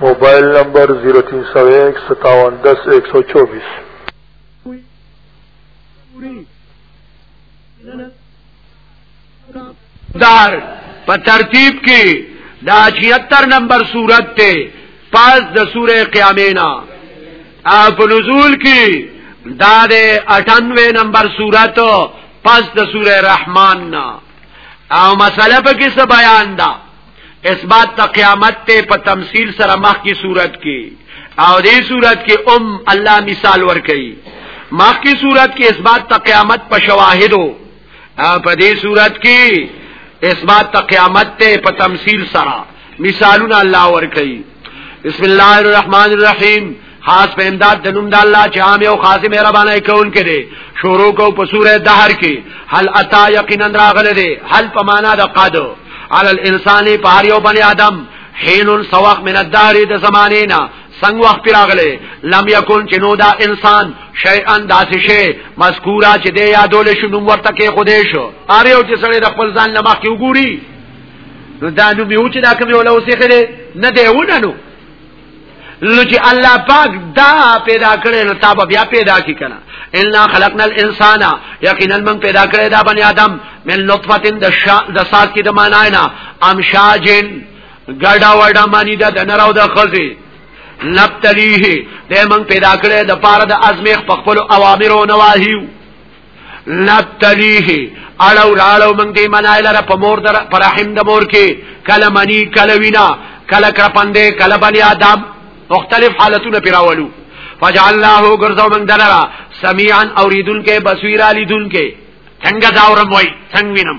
موبایل نمبر 03015710124 دار په ترتیب کې دا 76 نمبر صورت ته پاس د سوره قیامه نه اپ نزول کې دا د 98 نمبر صورت پاس د سوره رحمان نه او مسله په کې څه بیان ده اثبات ته قیامت ته په تمثيل سره مخ کی صورت کې او دې صورت کې ام الله مثال ور کوي مخ کی صورت کې اثبات ته قیامت په شواهدو په دې صورت کې اثبات ته قیامت ته په تمثيل سره مثالونه الله ور کوي بسم الله الرحمن الرحیم خاص په امداد د نوم د الله چې عام او خاصه مهربانه کون کړي شروع کو په سوره دهر کې هل اتا یقینا راغله دي هل په معنا د قادو علی الانسان په هر یو بنی آدم حین سواق من الدار د زمانه نه څنګه وخت پیراغله لم یکون چې نو دا انسان شیئا داسې شی مذکورا چې د یادول شو نو ورته کې خوده شو اره یو چې سړی د خپل ځان لمخ کې وګوري نو دا نو میو چې دا کوم یو لوسې خره نه دی ونه نو نو چې الله پاک دا پیدا کړي نو تاب بیا پیدا کی کنه الا خلقنا الانسان یقینا من پیدا کړي دا بنی آدم من لطفه د شا د سات کی د معناینا امشاجن ګډا وډا معنی دا د نراو د خزي نبتلیه د من پیدا کړي د پاره د ازمیخ په خپل اوامر او نواهیو نبتلیه اړو لاړو مونږ دې منای لره په مور در پر رحم د مور کې کله منی کله وینا کله کرپندې کله بنی آدم مختلف حالتونه پیراولو فجعلناه غرزو من دلرا سميعا اوریدن کې بصیر علی دن کې څنګه دا اورم وای څنګه وینم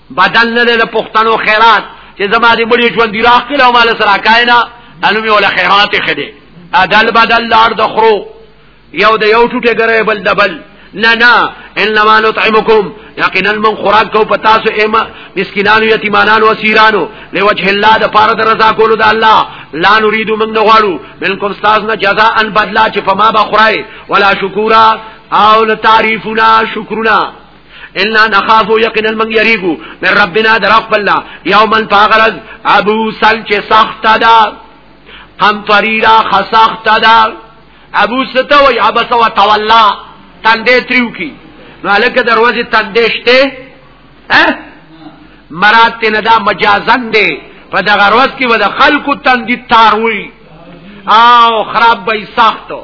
بدل نه له پښتنو خیرات چې زما دې مړي ژوند دی راخله او مال سره کاینا انو می ولا خیرات خدي ادل بدل لار د خرو یو د یو ټوټه ګره بل دبل نه نه انما نطعمکم یقینا من خوراک کو پتا سو ایما مسکینانو یتیمانانو اسیرانو لوجه الله د پاره د رضا کولو د الله لا نريد من نغواړو منکم استاذ نه جزاء بدلا چې فما بخرای ولا شکورا او تعریفنا شکرنا ان نخاف یقینا من یریګو من ربنا در خپل یوما فغرز ابو سل چې سخت ده قم طریرا خسخت ده ابو ستوي ابس و تولا تندې تریو کی نو الکه دروازه تندې شته ها مراد ته ندا مجازن دی په دغه روز کې ود خلکو تندې تاروي او خراب به سختو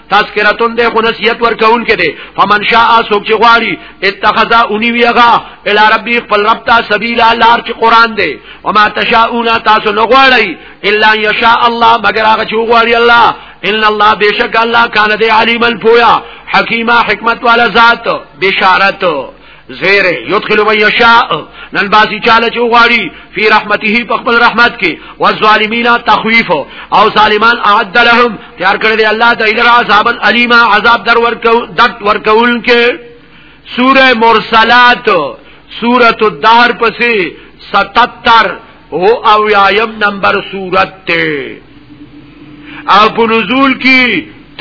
تذکرتون ده خو نصیحت ورکون کې ده فمن شاء سوک چې غواړي اتخذا اونی ویغا الی ربی خپل رب ته سبیل لار چې قران ده وما تشاؤون تاسو نه غواړي الا یشاء الله مگر هغه چې غواړي الله ان الله بشک الله کان ده علیما پویا حکیمه حکمت والا ذات بشارت زیر یدخل من یشاء نن باسی چاله چې غواړي فی رحمته په خپل رحمت کې والظالمین تخویف او ظالمان اعد لهم تیار کړی دی الله د ایلرا عذاب الیما عذاب در ورکو دت ورکول کې سوره مرسلات سوره الدهر پسې 77 او او یایم نمبر صورت تے او په نزول کی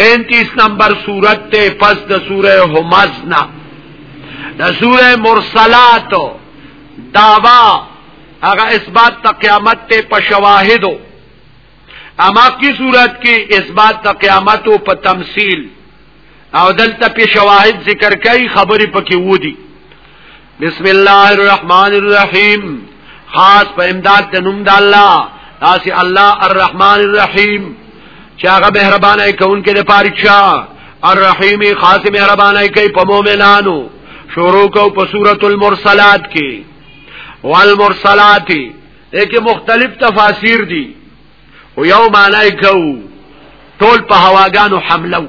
33 نمبر صورت تے پس د سوره همزنا د سوره مرسلات داوا هغه اثبات ته قیامت ته په شواهدو اما کی صورت کې اثبات ته قیامت او په تمثيل او دلته په شواهد ذکر کوي خبرې پکې ودی بسم الله الرحمن الرحیم خاص په امداد د نوم د الله داسې الله الرحمن الرحیم چې هغه مهربانه کوونکی د پاریچا الرحیم خاص مهربانه کوي په مؤمنانو شروع کو په سورۃ المرسلات کې والمرسلات دغه مختلف تفاسیر دي او یو معنی کو ټول په هواګانو حمله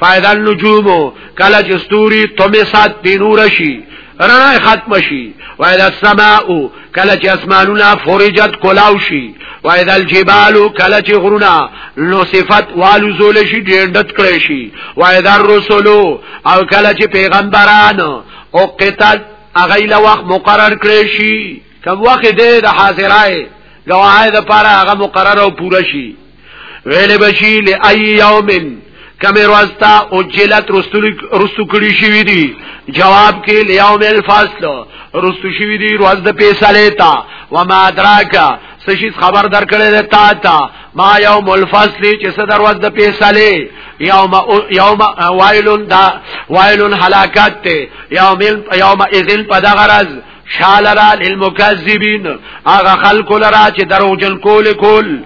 فائدہ النجوم کله چې ستوري تمه سات بنور شي رڼا ختم شي وایدا السماء کله چې اسمانونه فرجت کولاو شي وایدا الجبال کله چې غرونه نو صفات والو زول شي ډېندت کړي شي وایدا الرسل او کله چې پیغمبران او قتل اغه له وخت مقرر کړي شي کوم وخت دې د حاضرای گواهی د پاره هغه مقرر او پوره شي ویل بشی لای یوم کم روستا او جلت رستو کړی شوی دی جواب کې لیوم الفصل رستو شوی دی روز د پیساله تا و ما دراکا سشي خبر درکړی دی تا تا ما یوم الفصل چې صدر روز د پیساله یوم یوم وایلون دا وایلون هلاکت ته یوم یوم اذن پدغرز شالرا للمکذبین هغه خلق لرا چې دروغجن کول کول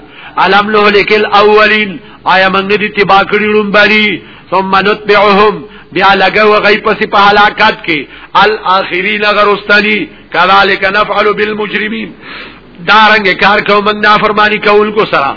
علم له لکل اولین آیا موږ دې تبا کړی روم بری ثم نتبعهم بیا لګه و غي پس په هلاکت کې الاخرین غرستنی کذالک نفعل بالمجرمین دارنګ کار کوم نه فرمانی کول کو سره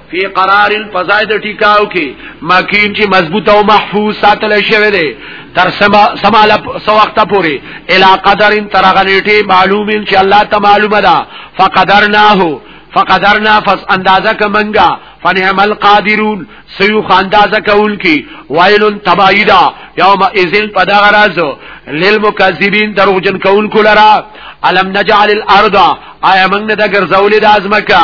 فی قرار فزای د ټیکاو کې مکین چې مضبوط او محفوظ ساتل شوی دی تر سما سما سو وخت پورې الی قدر تر غنیټه معلوم ان شاء الله ته معلومه ده فقدرناه فقدرنا فس اندازه کمنګا فنعم القادرون سيو خاندازه کول کی وایل تبایدا یوم اذن پدغراز للمکذبین دروغجن کول کولرا الم نجعل الارض آیا موږ نه د ګرځولې د ازمکه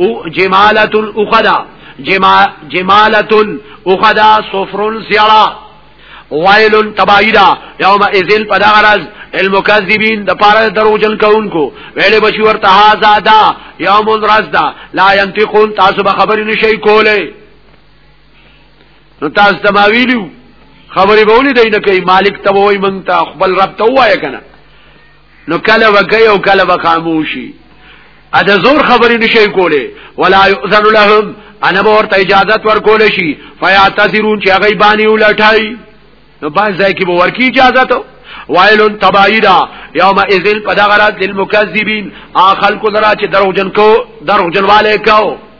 او جمالت الاخدا جما جمالت الاخدا صفر زیرا وایل تبایدا یوم اذن پدغرز المکذبین د پاره دروغجن کوونکو ویلې بشي ورته هاذا دا یوم الرز دا لا ينتقون تاسو به خبرې نشي کولای نو تاسو ته ما ویلو خبرې به ولې دینه کوي مالک ته وای مونږ ته خپل رب ته وای کنه نو کله وکي او کله وخاموشي ا د زور خبرې نشي کوله ولا يؤذن لهم انا ورته اجازه ورکول شي فيعتذرون چې هغه باندې ولټای نو باز ځای کې به ورکی اجازه ته وایل تبایدا یوم اذن پدغرات للمکذبین اخل کو درا چې دروغجن کو دروغجن والے کو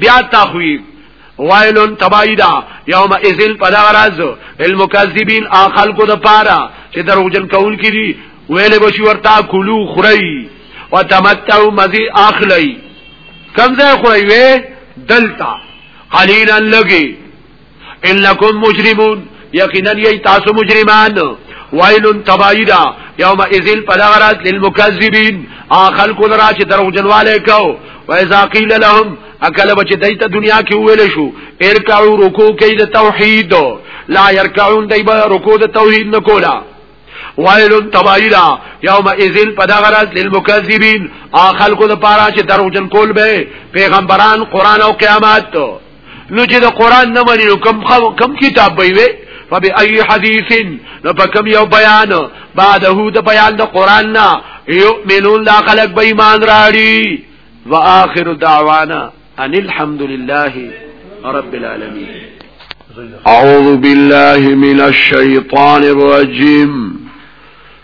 بیا تخویب وایلون تبایدا یوم ازل پدارز المکذبین اخل کو د پارا چې دروغجن کول کړي ویلې بشي ورتا کلو خړی وتمتعوا مزي اخلی کم ځای خړی وې دلتا قلیلا لګي انکم مجرمون یقینا یی تاسو مجرمان ویل تبایدا یوم اذل پدغرات للمکذبین اخل کو درا چې درو جنواله کو و اذا قیل لهم اکل بچ دیت دنیا کې ویل شو ارکعوا رکوع کې د توحید لا يرکعون دیبا رکوع د توحید نکولا ویل تبایدا یوم اذل پدغرات للمکذبین اخل کو د پارا چې درو جن کول به پیغمبران قران او قیامت نو چې د قران نه مني نو کم کم کتاب به وي فبأي حديث نو په کم یو بیان بعده د بیان د قران نه یؤمنون لا خلق به ایمان راړي واخر دعوانا ان الحمد لله رب العالمين اعوذ بالله من الشيطان الرجيم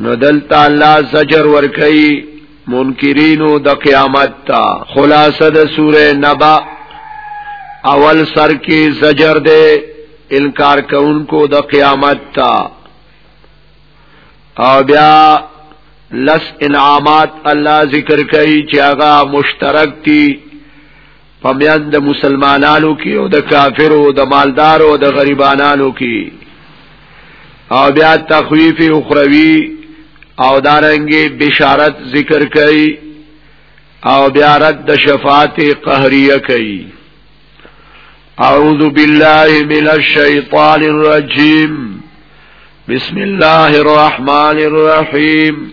نو دلته الله زجر ور کوي منکرینو د قیامت تا خلاصه د سوره نبا اول سر کې زجر ده انکار کوونکو د قیامت تا او بیا لس انعامات الله ذکر کوي چې هغه مشترک دي پمیان د مسلمانانو کې او د کافرو د مالدارو او د غریبانو کې او بیا تخویف اخروی او دارنګي بشارت ذکر کوي او بیا رد د شفاعت قهریه کوي اعوذ بالله من الشیطان الرجیم بسم الله الرحمن الرحیم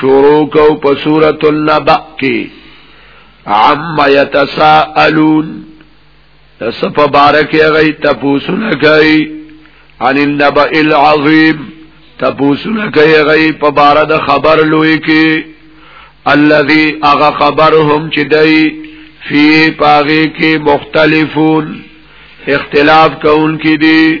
شروع کو په سورۃ النبأ کې عم يتساءلون صف بارک غي تپوسونه کوي عن النبأ العظیم تپوسونه کوي غي په بار د خبر لوی کې الذي اغه خبرهم چې دی فی پاغي کې مختلفون اختلاف کوونکې دي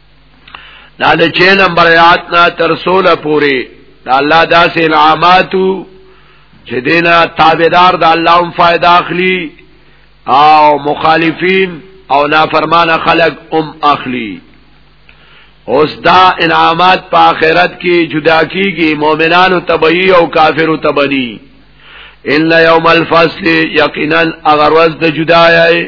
دا د چه نمبر آیات نا تر سوله پوری دا الله داس انعاماتو چې دینا تابعدار د الله هم فائدہ اخلي او مخالفین او نافرمان خلق هم اخلي اوس دا انعامات په آخرت کې جدا کیږي مؤمنانو تبعی او کافرو تبعی ان یوم الفصل یقینا اگر ورځ د جدای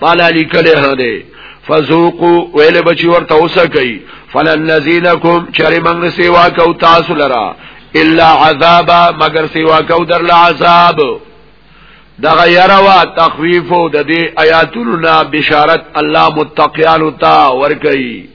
تعالی لیکلی هده فذوقوا ویل بچی ورته اوسه کوي فلن نزينکم چری منګ سیوا کو تاسو لرا الا عذابا مگر سیوا کو در عذاب دغه يروا تخويف د دې آیاتونو بشارت الله متقیان تا ور کوي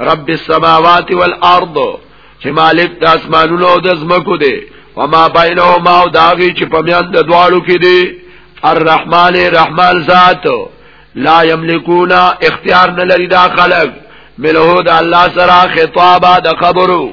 رب السماوات والارض چې مالک د اسمانونو او د زمکو دی وما بینهما او داغي چې په میان د دواړو کې دی الرحمن رحمان ذات لا یملکون اختیار نه لري دا خلق ملهو د الله سره خطابه د خبرو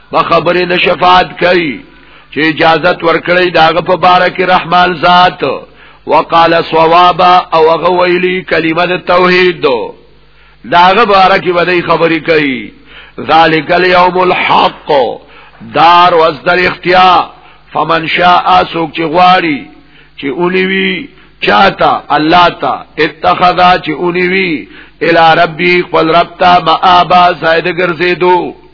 په خبرې د شفاعت کوي چې اجازت ورکړي داغه په بار کې رحمان ذات وقال صوابا او غویلی کلمه د توحید داغه بار کې بدی خبرې کوي ذالک الیوم الحق دار وزدر اختیار فمن شاء سوک چې غواړي چې اونوي چاته الله تا اتخذا چې اونوي الى ربي خپل رب ته مآبا زائد ګرځېدو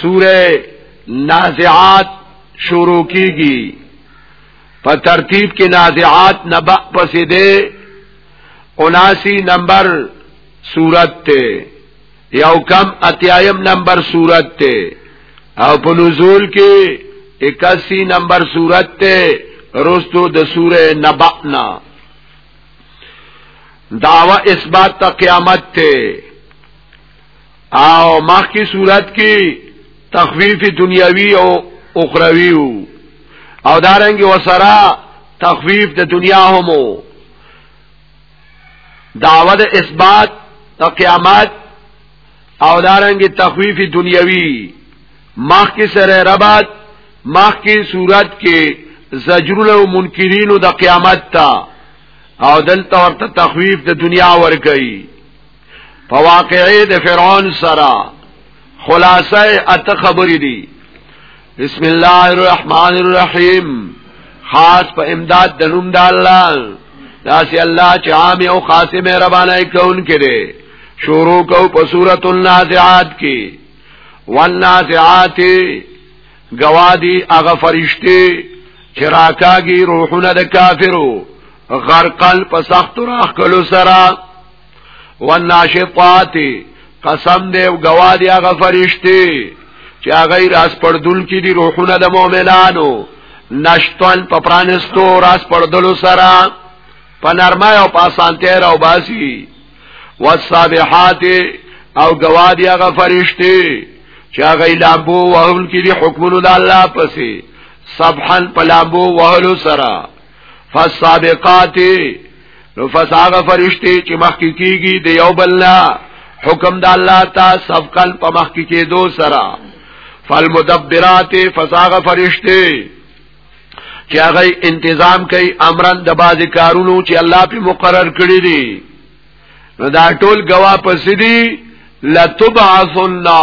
سوره نازعات شروع کیږي په ترتیب کې نازعات نبأ پسې ده 79 نمبر صورت ته یو کم اتیایم نمبر صورت ته او په نزول کې 81 نمبر صورت ته رستو د سوره نبأنا دعوه اثبات تا قیامت ته او مخ کی صورت کی تخفیف دنیاوی او اخروی او دارنګ وسرا تخفیف د دنیا هم دعوت اثبات د قیامت او دارنګ تخفیف دنیاوی مخ کی سره ربات مخ کی صورت کې زجرونه او منکرینو د قیامت تا او دلته ورته تخفیف د دنیا ورګی په واقعې د فرعون سره خلاصه اته خبرې دي بسم الله الرحمن الرحیم خاص په امداد د نوم د الله داسې الله چې عام او خاصه مهرباني کوونکې ده شروع کو په سورۃ النازعات کې والنازعات گوادی هغه فرشتي چې راکاږي روحونه د کافرو غرقل په سخت راخلو سره والناشطات قسم دې او گوادی هغه فرشتي چې هغه راس پردل کې دي روحونه د مؤمنانو نشتن په پرانستو راس پردلو سره په نرمه او په اسانتیا راو باسي والصابحات او گوادی هغه فرشتي چې هغه لامبو وهل کې دي حکمونو د الله پسې سبحان په لامبو وهلو سره فالسابقات نو فساغ فرشتي چې مخکې کیږي د یو بل نه حکم د الله تا سبقل په مخکې کې دو سرا فالمدبرات فساغ فرشتي چې هغه انتظام کوي امرن د باز کارونو چې الله په مقرر کړی دي نو دا ټول گوا پسې دي لتبعثنا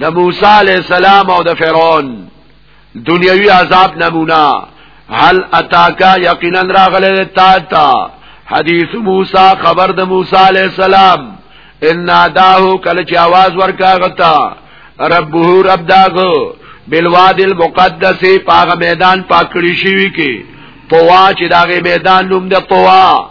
د موسی علی السلام او د فرعون دنیوي عذاب نمونه هل اتاکا یقینا راغله تا تا حدیث موسی خبر د موسی علی السلام ان ناداه کله چې आवाज ورکا غتا ربه رب داغو بالواد المقدس پاغه میدان پاکړی شوی کې طوا چې داغه میدان نوم د طوا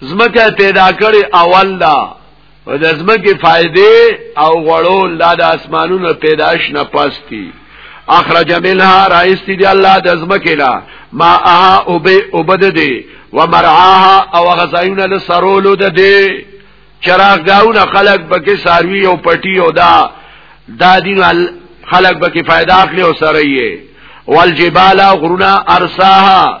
زمکه پیدا کړي اول دا و د زمکه فائدې او غړول دا د اسمانونو پیدائش نه پستی اخرج منها رایستی دی الله د زمکه لا ما اها او به وبد دی و مرعاها او غزایونه له سرولو ده دی چراغ گاونه خلق بکې ساروی او پټي او دا دا دین خلق بکې فائدہ اخلي او سره یې والجبال غرنا ارساها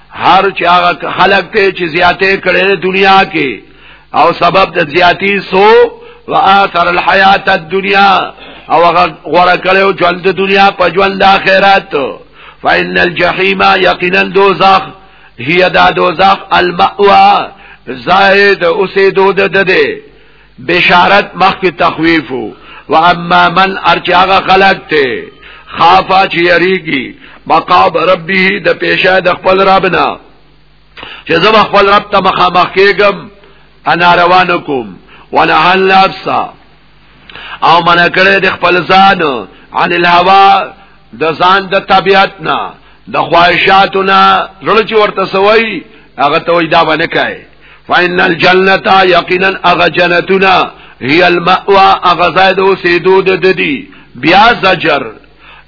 هر چې هغه خلق ته چې زیاتې کړې دنیا کې او سبب د زیاتی سو واثر الحیات الدنیا او هغه غره کړو ژوند د دنیا په ژوند د آخرت فإن الجحیم یقینا دوزخ هي دا دوزخ المأوا زائد اوسې دود ده بشارت مخکې تخویف و اما من ارچ هغه خلق ته خافا چې یریږي مقاب ربه د پیشه د خپل ربنا چې زه خپل رب ته مخامخ کېږم انا روان کوم ونهل نفسا او من کړه د خپل ځان عن الهوا د ځان د طبيعت نه د خواهشاتو نه زړه چې ورته سوي هغه ته وای دا باندې کوي فإن الجنة يقينا اغه جنتنا هي المأوى اغه زائد او سیدو د ددی بیا زجر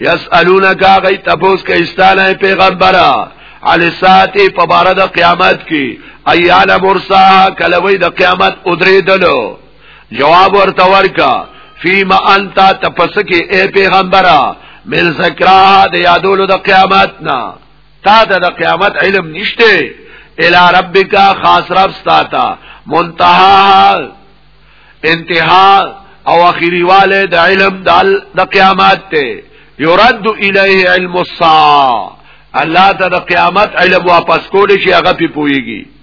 يسالونك غي تبوس کې استانه پیغمبره علی ساعت په بار د قیامت کې ایان مرسا کلوې د قیامت ادریدلو جواب ورته ورکا فيما انت تپسکه اے پیغمبره من ذکرا د یادولو د قیامت نه تا د قیامت علم نشته الی ربک خاص رب ستاتا منتها انتها او اخیری والے د علم د قیامت ته یرد الیه علم الساعه الله ته د قیامت علم واپس کول شي هغه پی پويږي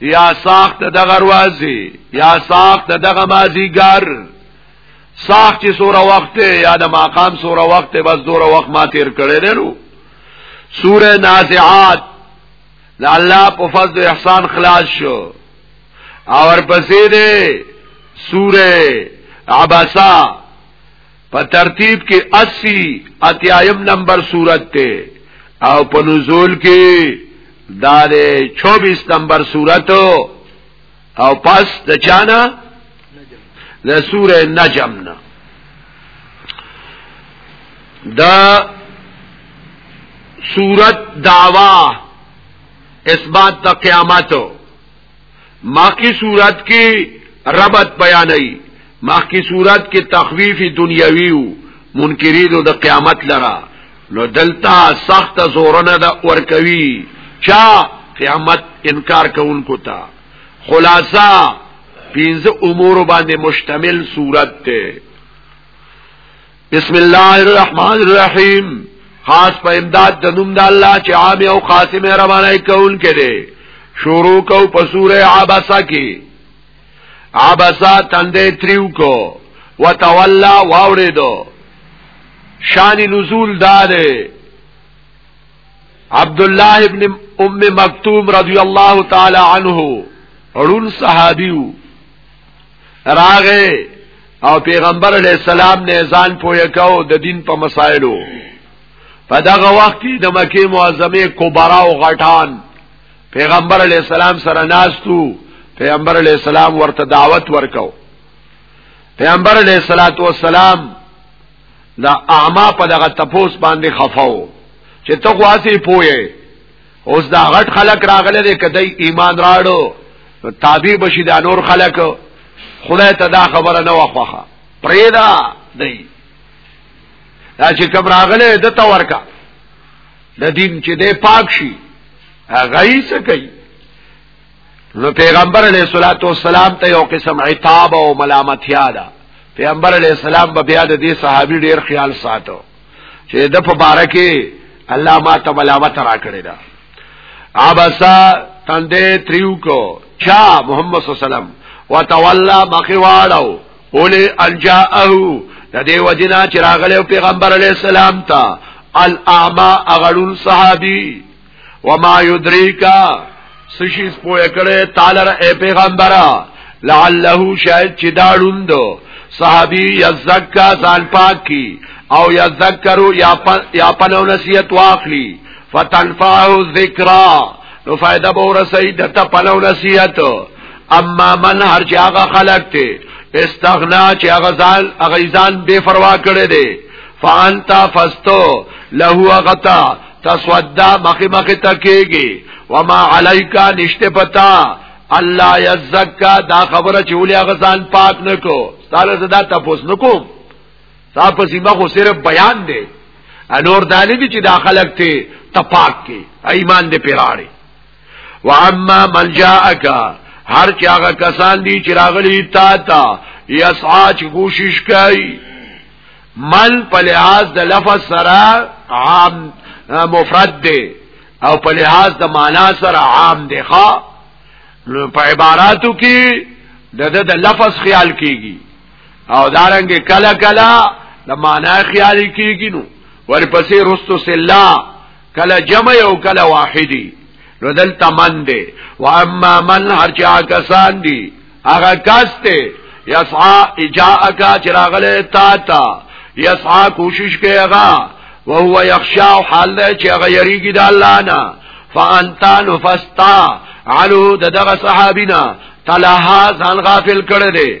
یا ساخت دغه روازي یا ساخت دغه مازیګر ساخت چې سوره وخت یا د ماقام سوره وخت بس دوره وخت ما تیر کړی دی نو سوره نازعات د الله په فضل او احسان خلاص شو اور پسې ده سوره عبسا په ترتیب کې 80 اتیایم نمبر صورت ته او په نزول کې دا 24 نمبر صورت او پس د چانا د سوره نجم نه دا صورت دعوا اثبات د قیامتو ماخی صورت کې ربط بیانوي ماخی صورت کې تخویف دنیوي او منکرین د قیامت لرا نو دلتا سخت زورنه د ورکوي چا قیامت انکار کوونکو ته خلاصہ پینځه امور باندې مشتمل صورت ته بسم الله الرحمن الرحیم خاص په امداد د نوم د الله چې عام او خاص مهرباني کول کړي شروع کو په سوره عبسا کې عبسا تندې تریو کو وتولى واوریدو شان نزول داده عبد الله ابن ام مکتوم رضی الله تعالی عنه اړون صحابیو راغه او پیغمبر علی السلام نه ځان پوهه کاو د دین په مسایلو په دغه وخت کې د مکه معظمه کبرا او غټان پیغمبر علی السلام سره ناستو پیغمبر علی السلام ورته دعوت ورکاو پیغمبر علیہ الصلات والسلام دا اعما په دغه تپوس باندې خفاو چې ته خو اسی پوهه اوس دا غټ خلق راغله دې کدی ایمان راړو نو تابع بشي دا نور خلق خدای ته دا خبره نه وخوخه پرېدا دی دا چې کوم راغله د تا ورکا د دین چې دې پاک شي هغه یې څه کوي نو پیغمبر علیہ الصلوۃ والسلام ته یو قسم عتاب او ملامتیا ده پیغمبر علیہ السلام به بیا د دې صحابي ډیر خیال ساتو چې د په باره کې الله ما ته ملامت را کړی دا عبسا تندې تریو کو چا محمد صلی الله علیه وسلم وتولى مخواړو اولی انجاءه د دې وجنا چې راغله پیغمبر علی السلام ته الاعمى اغړون صحابي وما يدريكا سشیز پویا کړی تعالی را اے پیغمبرا لعله شاید چې دا ړوندو صحابي یزکا ځان پاک کی او یذکرو یا پن یا پن او نصیحت واخلی فتنفعه ذکرا نو فائدہ به ورسې د ته پن او نصیحت اما من هر چې هغه خلق ته استغنا چې هغه ځان هغه ځان بے پروا کړی دی فانتا فستو له غتا تسودا مخی مخی تکیگی وما علیکا نشت پتا الله یزکا دا خبره چې ولې هغه ځان پاک نکو ستاره زدا تاسو نکوم تاسو سیمه خو صرف بیان دی انور دالی دی چې دا خلق ته تپاک کې ایمان دې پیراړي واما من جاءک هر چې هغه کسان دي چې راغلي تا تا یسعا چې کوشش کوي من په لحاظ د لفظ سره عام مفرد دی او په لحاظ د معنا سره عام دی ښا په عباراتو کې د د لفظ خیال کیږي او دارنګ کله کله د معنا خیال کیږي نو ورپسې رستو سلا کله جمع او کله واحدی نو دلته من دی و اما من هر چا کسان دی هغه کس دی یسعا اجاءکا چراغله تا تا یسعا کوشش کوي هغه وهو یخشا حال دی چې هغه یریږي د الله نه فانتا نفستا علو دغه صحابینا تلها ځان غافل کړی دی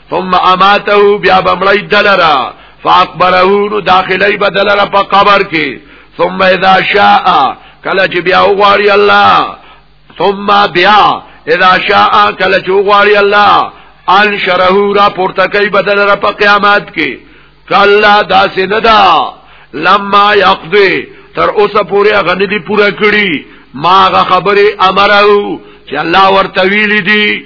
ثم اماته بیا بمړی دلرا فاقبره نو داخلی بدلرا په قبر کې ثم اذا شاء کله چې بیا وغواړي الله ثم بیا اذا شاء کله چې وغواړي الله ان شره را پورته کوي بدل را په قیامت کې کله داسې نه دا لما يقضي تر اوسه پورې غنې دي پوره کړی ما غ خبره امره چې الله ورته ویلي دي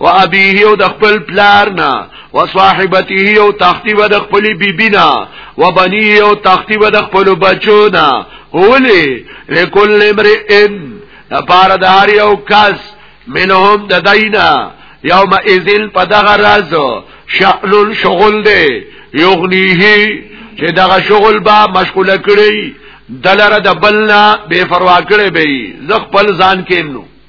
و ابيه او د خپل پلار نه و صاحبته او تختی و د خپل بیبی نه و بني او تختی و د خپل بچو نه اولی لکل امرئن لپار د هر یو کس منهم د دینا یوم اذن په دغه راز شغل شغل دی یغنیه چې دغه شغل با مشغوله کړی دلره د بلنا بے فروا کړی به زخ پل ځان کې نو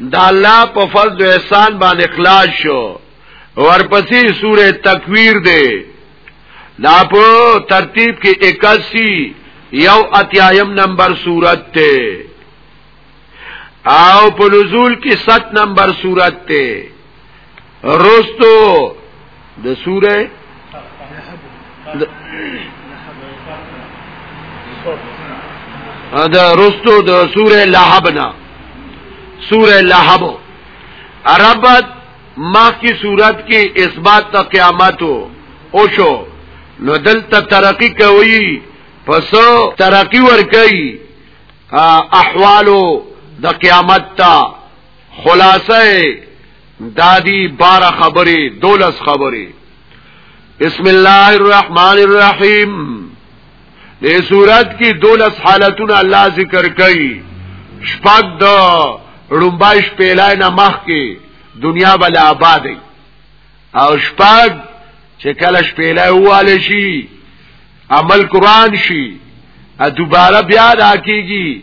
دا الله په فضل او احسان باندې اخلاص شو ورپسې سوره تکویر ده دا په ترتیب کې 81 یو اتیایم نمبر صورت ته او په نزول کې 7 نمبر صورت ته رستو د سوره دا رستو د سوره لهبنا سوره لهب عربت مخ کی صورت کې اثبات تا قیامت او شو نو دلته ترقی کوي پس ترقی ور کوي احوالو د قیامت ته خلاصه دادی بارا خبری دولس خبری بسم الله الرحمن الرحیم دې صورت کې دولس حالتونه الله ذکر کوي شپږ د رومبایش پیلای نه مخ کې دنیا بل آباد او شپږ چې کله شپېلای واله شي عمل قران شي ا دوباره بیا راکېږي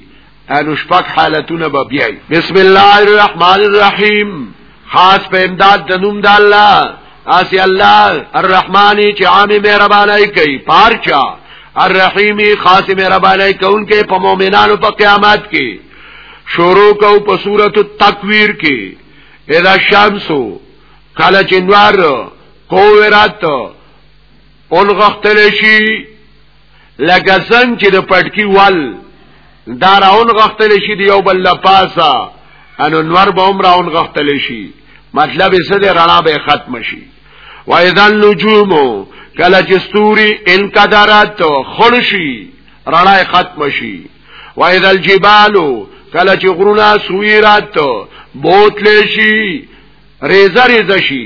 انو شپک حالتونه به بیای بسم الله الرحمن الرحیم خاص په امداد د نوم د الله اسی الله الرحمن چې عام مهرباني کوي پارچا الرحیم خاص مهرباني کوونکې په مؤمنانو په قیامت کې شروع کو په صورت التکویر کې اذا الشمس کله چې نور کوورات اون غختل شي لکه څنګه چې د پټکی ول دا راون غختل شي دی یو بل لپاسا انو نور به عمر راون غختل شي مطلب یې سده رڼا به ختم شي و اذا النجوم کله چې ستوري انقدرات خلشي رڼا ختم شي و اذا الجبال کله چې غرونه سویرات بوتل شي ریزه ریزه شي